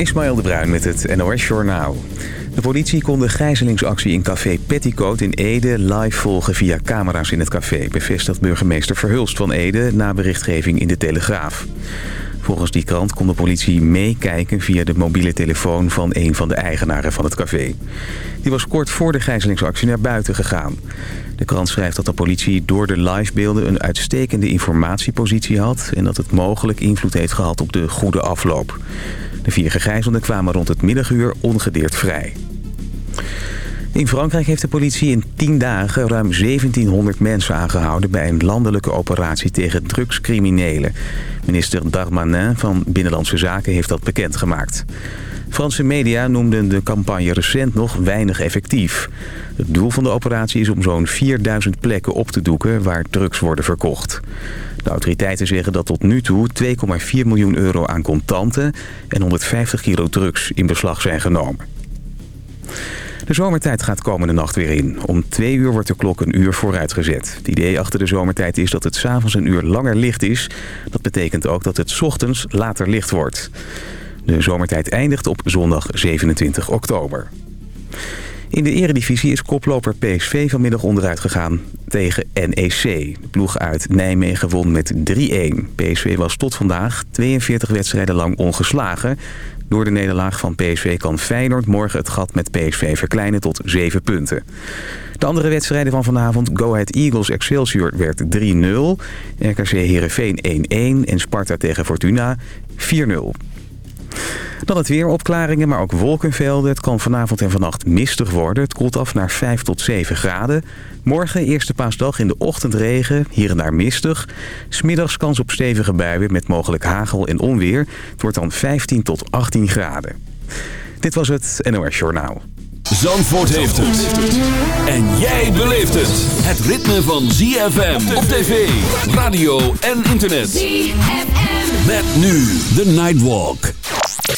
Ismaël de Bruin met het NOS Journaal. De politie kon de gijzelingsactie in café Petticoat in Ede live volgen via camera's in het café... bevestigt burgemeester Verhulst van Ede na berichtgeving in de Telegraaf. Volgens die krant kon de politie meekijken via de mobiele telefoon van een van de eigenaren van het café. Die was kort voor de gijzelingsactie naar buiten gegaan. De krant schrijft dat de politie door de livebeelden een uitstekende informatiepositie had... en dat het mogelijk invloed heeft gehad op de goede afloop. De vier gegijzelden kwamen rond het middaguur ongedeerd vrij. In Frankrijk heeft de politie in 10 dagen ruim 1700 mensen aangehouden... bij een landelijke operatie tegen drugscriminelen. Minister Darmanin van Binnenlandse Zaken heeft dat bekendgemaakt. Franse media noemden de campagne recent nog weinig effectief. Het doel van de operatie is om zo'n 4000 plekken op te doeken waar drugs worden verkocht. De autoriteiten zeggen dat tot nu toe 2,4 miljoen euro aan contanten en 150 kilo drugs in beslag zijn genomen. De zomertijd gaat komende nacht weer in. Om twee uur wordt de klok een uur vooruitgezet. Het idee achter de zomertijd is dat het s'avonds een uur langer licht is. Dat betekent ook dat het ochtends later licht wordt. De zomertijd eindigt op zondag 27 oktober. In de eredivisie is koploper PSV vanmiddag onderuit gegaan tegen NEC. De ploeg uit Nijmegen won met 3-1. PSV was tot vandaag 42 wedstrijden lang ongeslagen. Door de nederlaag van PSV kan Feyenoord morgen het gat met PSV verkleinen tot 7 punten. De andere wedstrijden van vanavond, Go Ahead Eagles Excelsior werd 3-0. RKC Heerenveen 1-1 en Sparta tegen Fortuna 4-0. Dan het weer, opklaringen, maar ook wolkenvelden. Het kan vanavond en vannacht mistig worden. Het koelt af naar 5 tot 7 graden. Morgen, eerste paasdag, in de ochtend regen, hier en daar mistig. Smiddags kans op stevige buien met mogelijk hagel en onweer. Het wordt dan 15 tot 18 graden. Dit was het NOS Journaal. Zandvoort heeft het. En jij beleeft het. Het ritme van ZFM op tv, radio en internet. ZFM. Met nu de Nightwalk.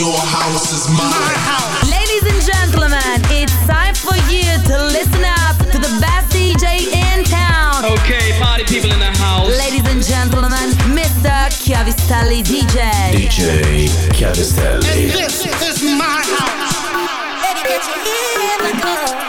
your house is mine. My house. Ladies and gentlemen, it's time for you to listen up to the best DJ in town. Okay, party people in the house. Ladies and gentlemen, Mr. Chiavistelli DJ. DJ Chiavistelli. This is my house. Baby, can't you hear my call?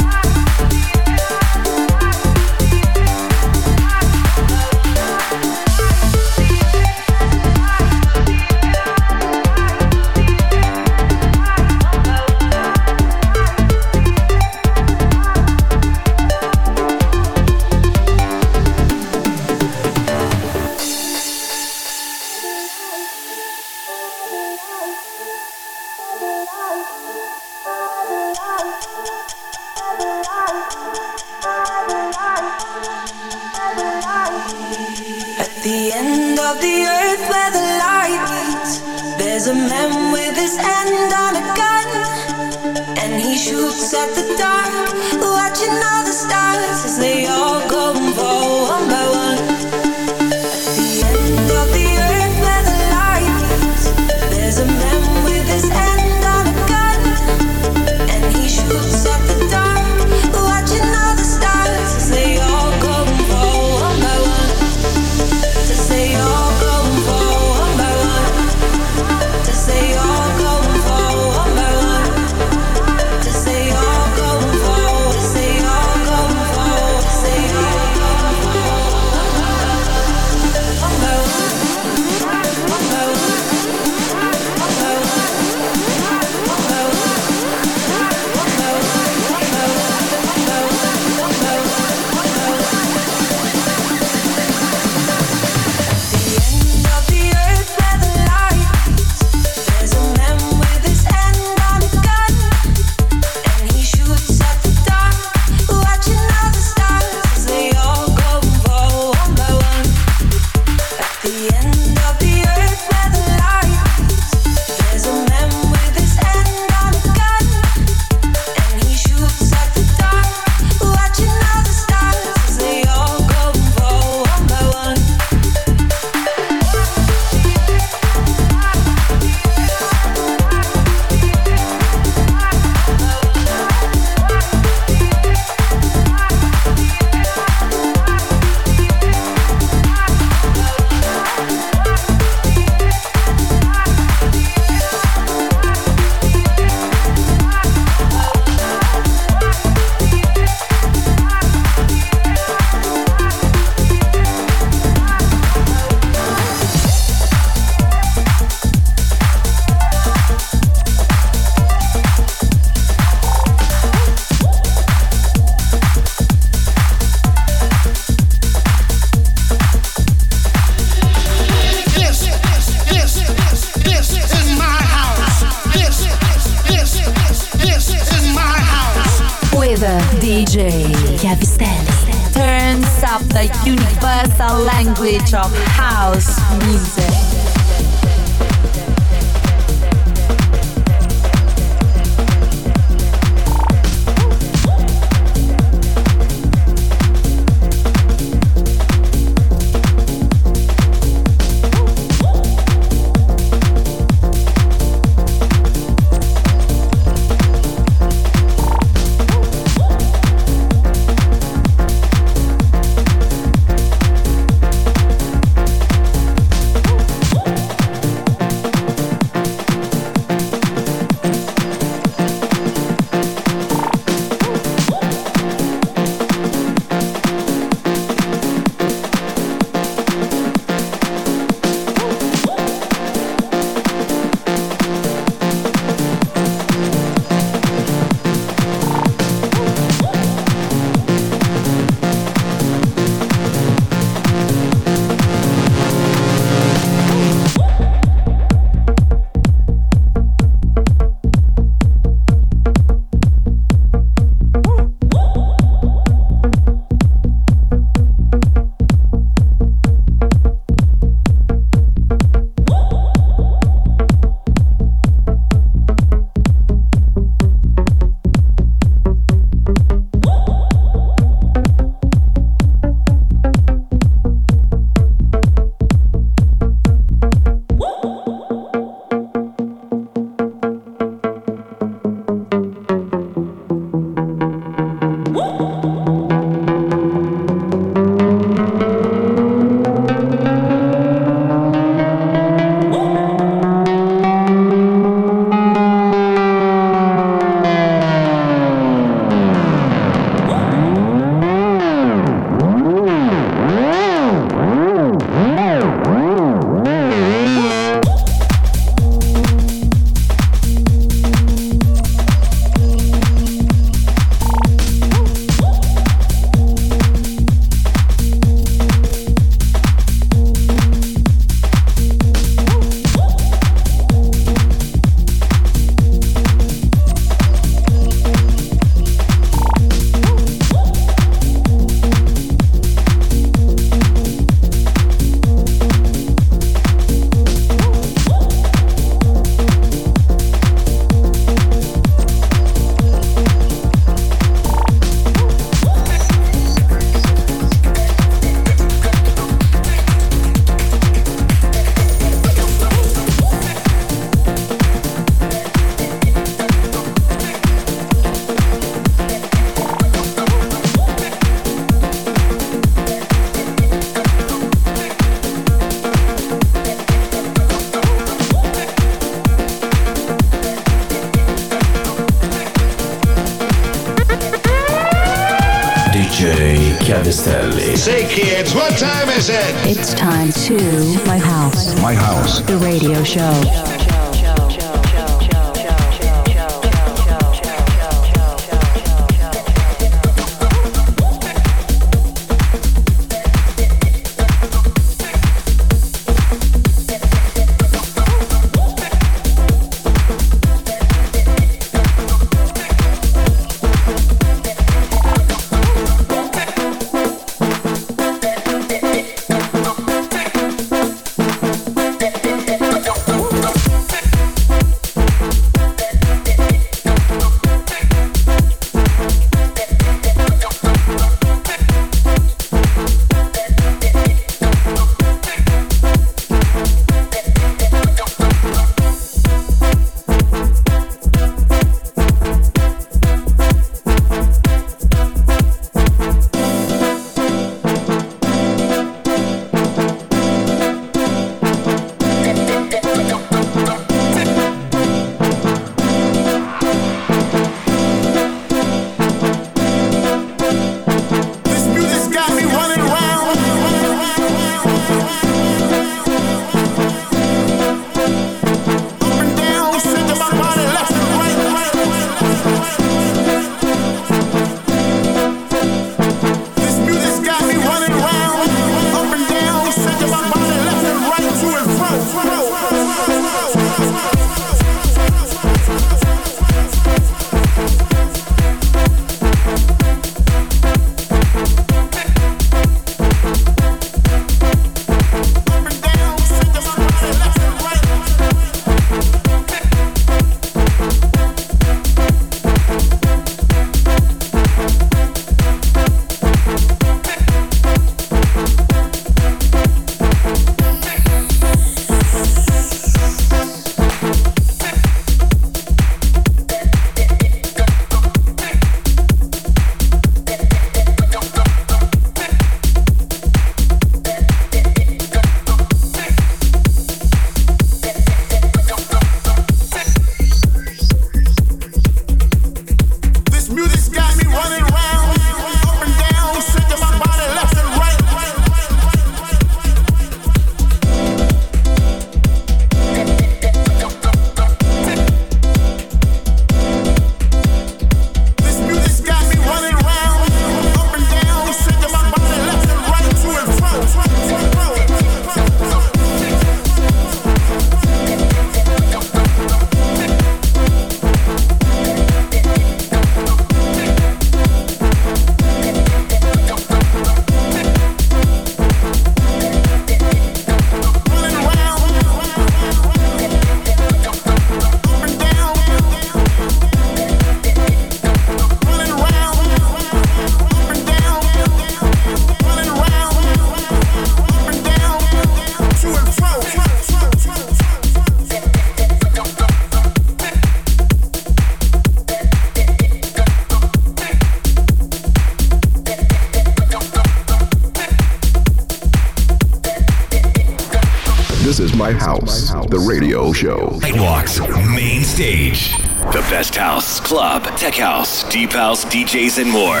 Deep house, DJs, and more.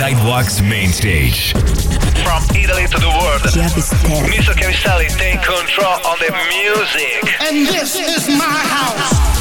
Nightwalk's main stage. From Italy to the world, Mr. Chiavistelli take control on the music. And this is my house.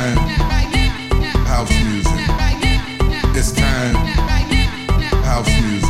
time, house music. It's time, house music.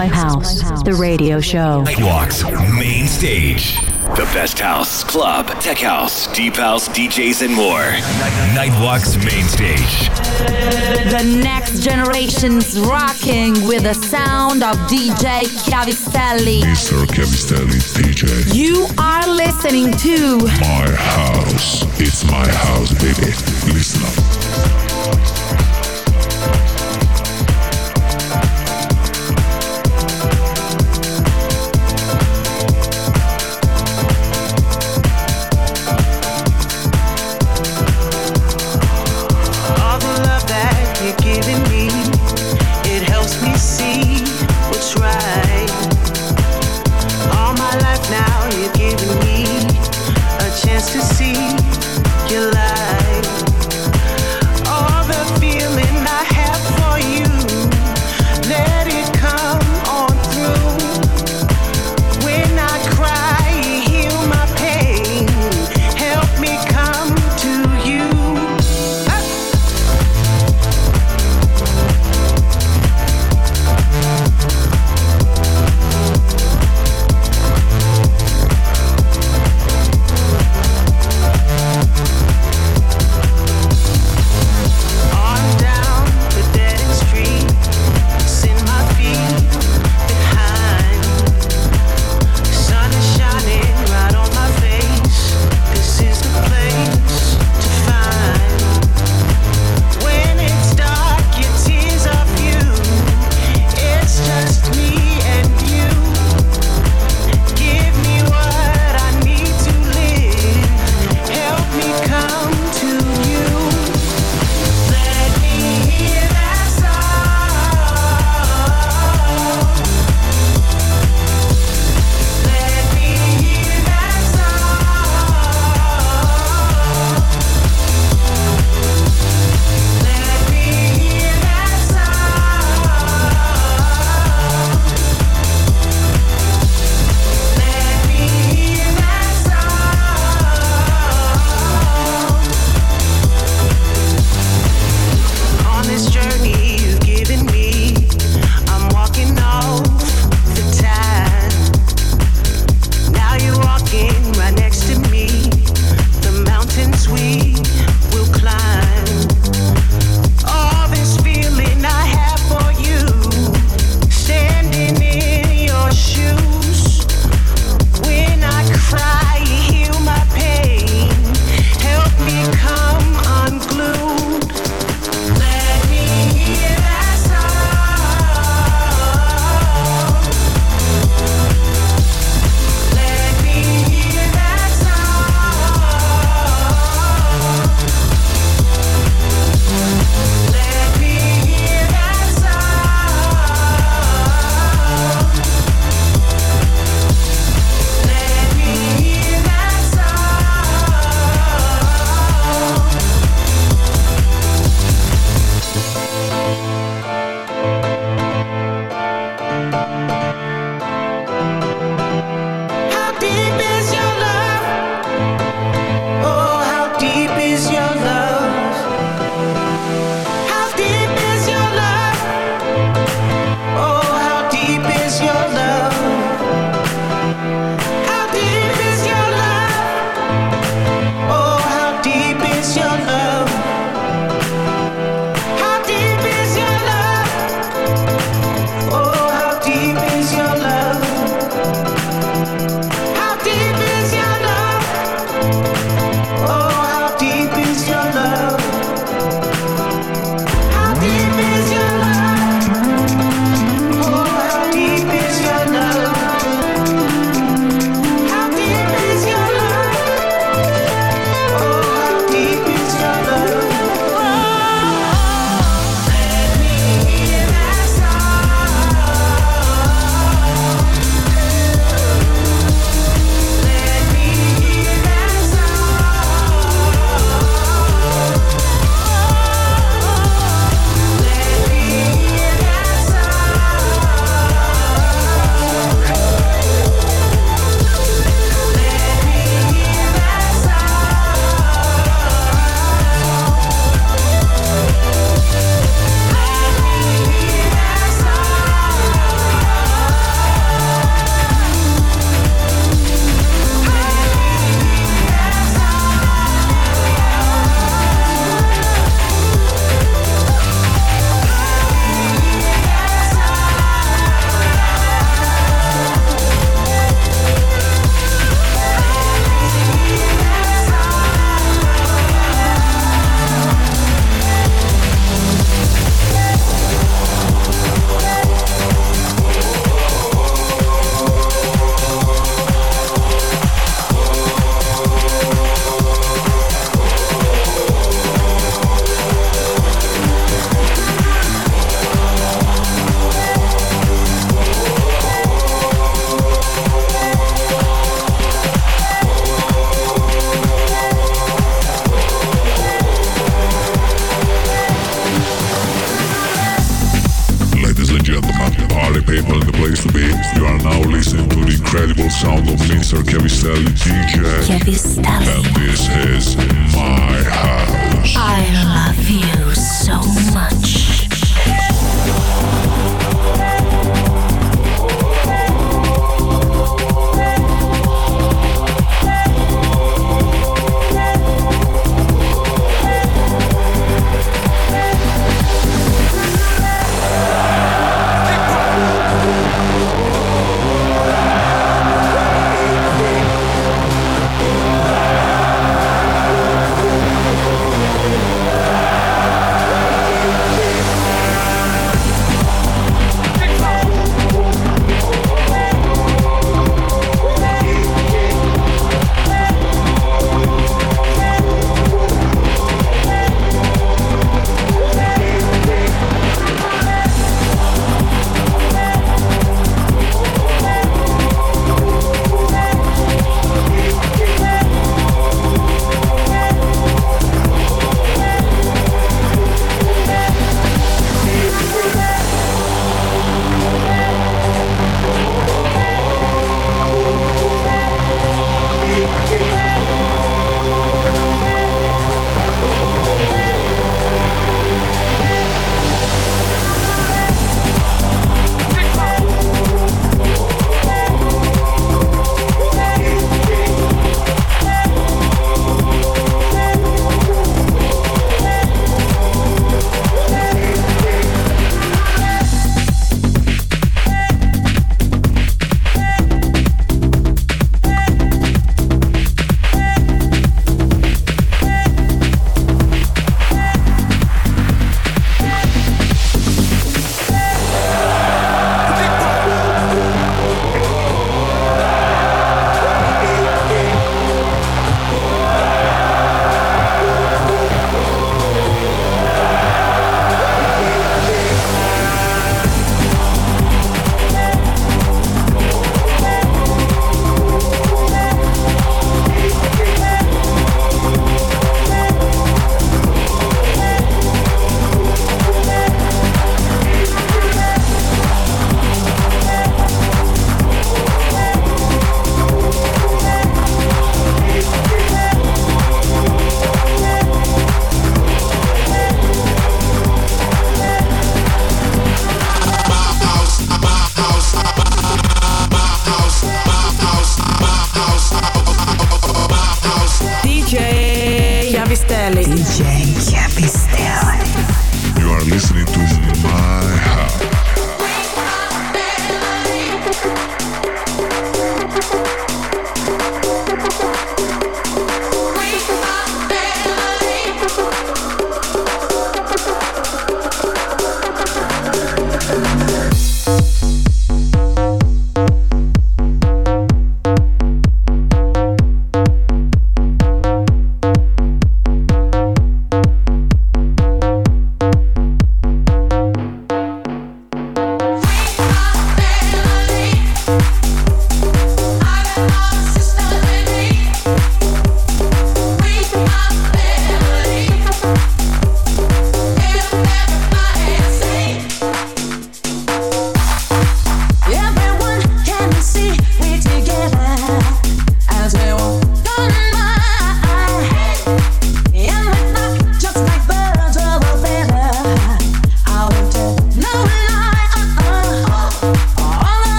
My house, the radio show. Nightwalk's main stage. The best house, club, tech house, deep house, DJs, and more. Nightwalk's main stage. The next generation's rocking with the sound of DJ Chiavistelli. Mr. Chiavistelli, DJ. You are listening to My house. It's my house, baby.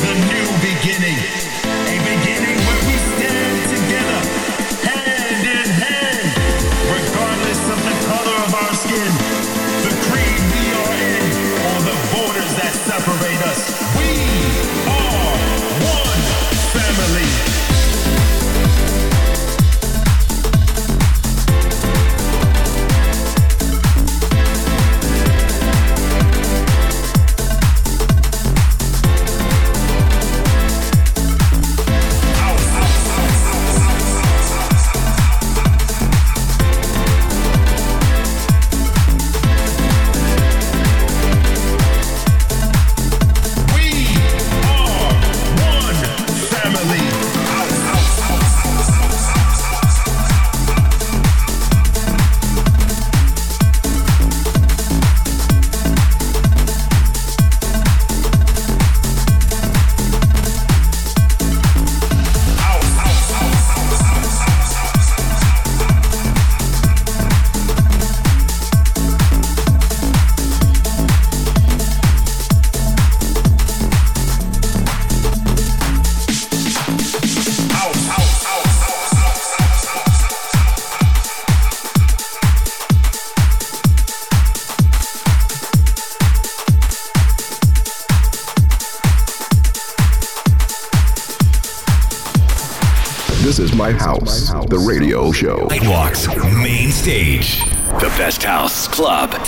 The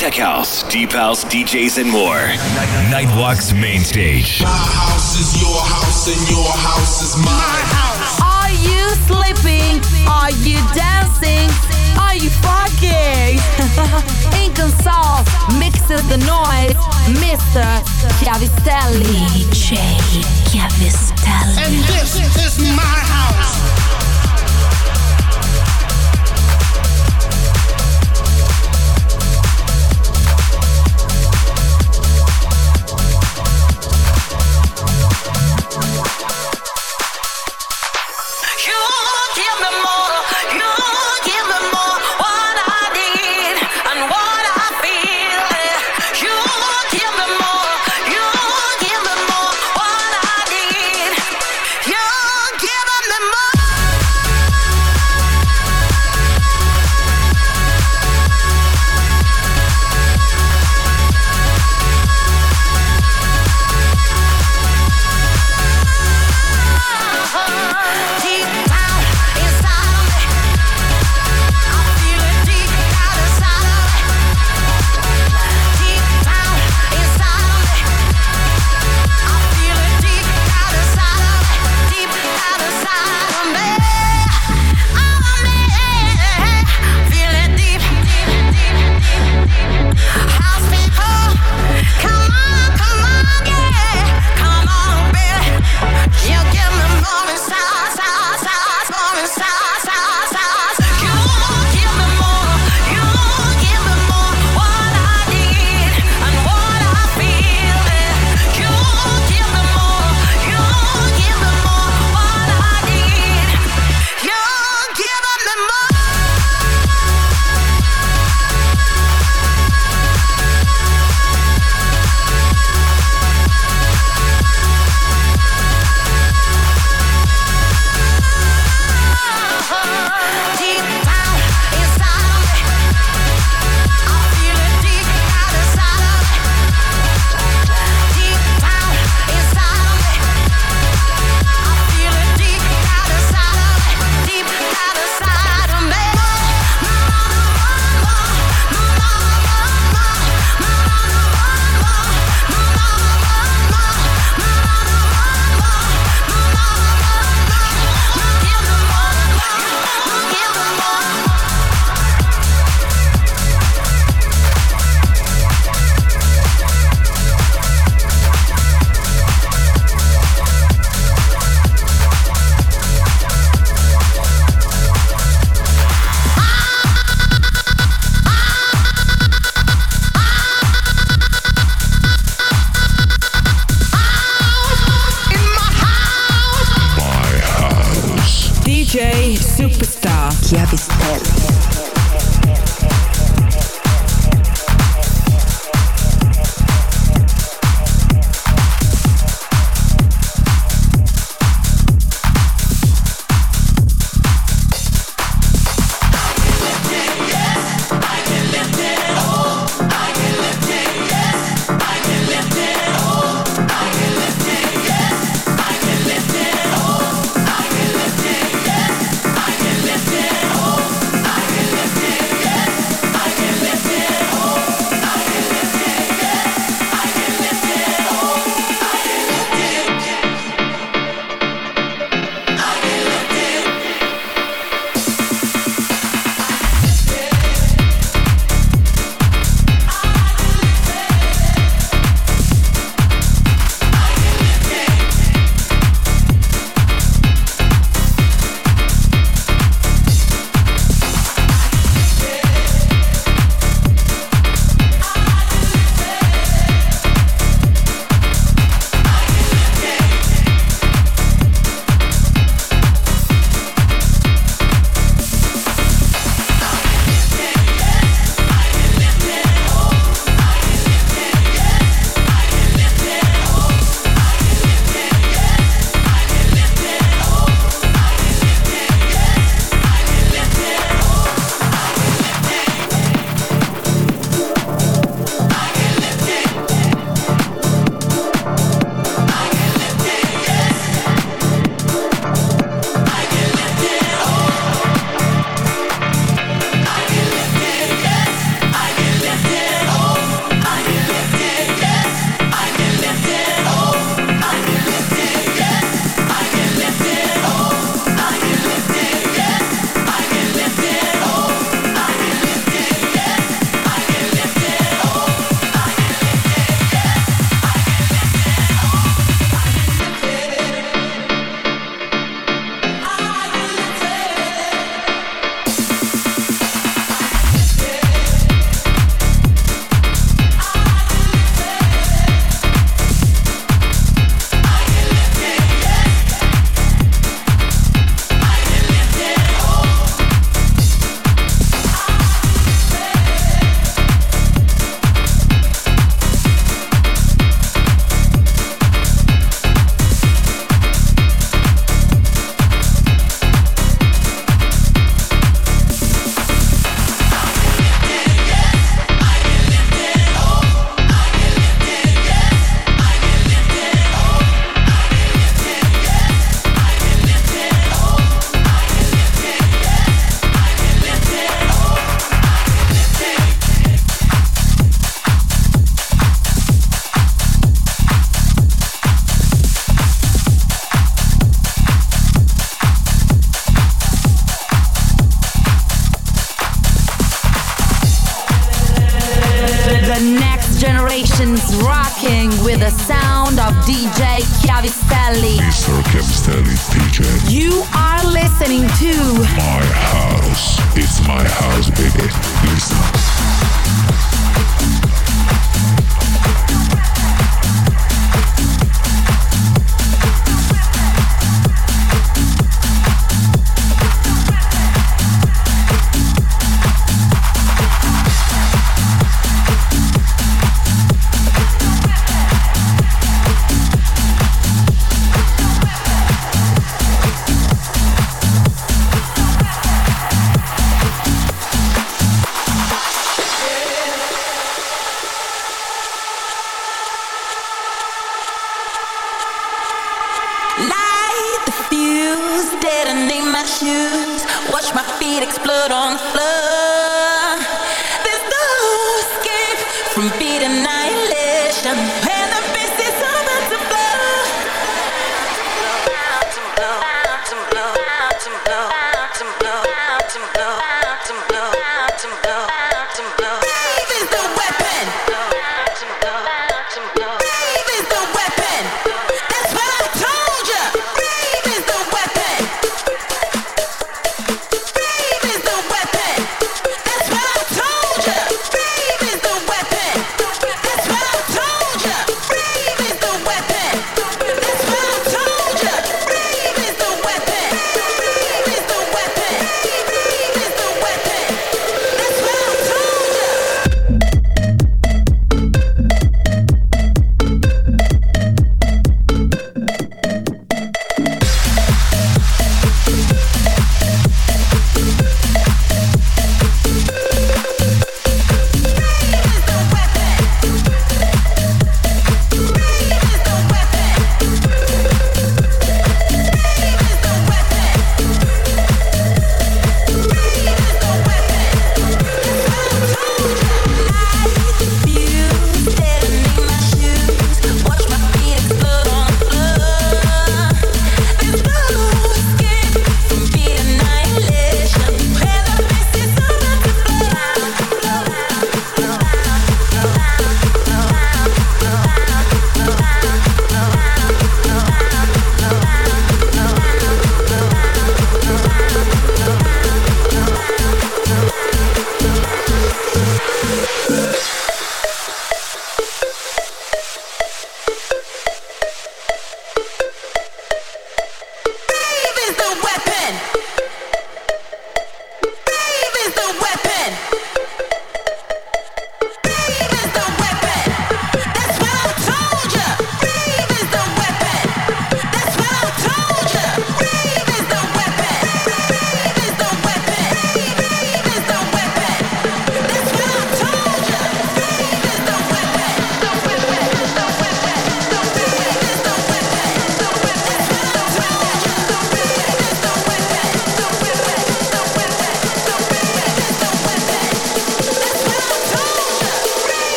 Tech house, deep house, DJs, and more. Nightwalk's main stage. My house is your house, and your house is my house. Are you sleeping? Are you dancing? Are you fucking? Inconsol mixes the noise. Mr. Chiavistelli. J Chiavistelli. And this is my house.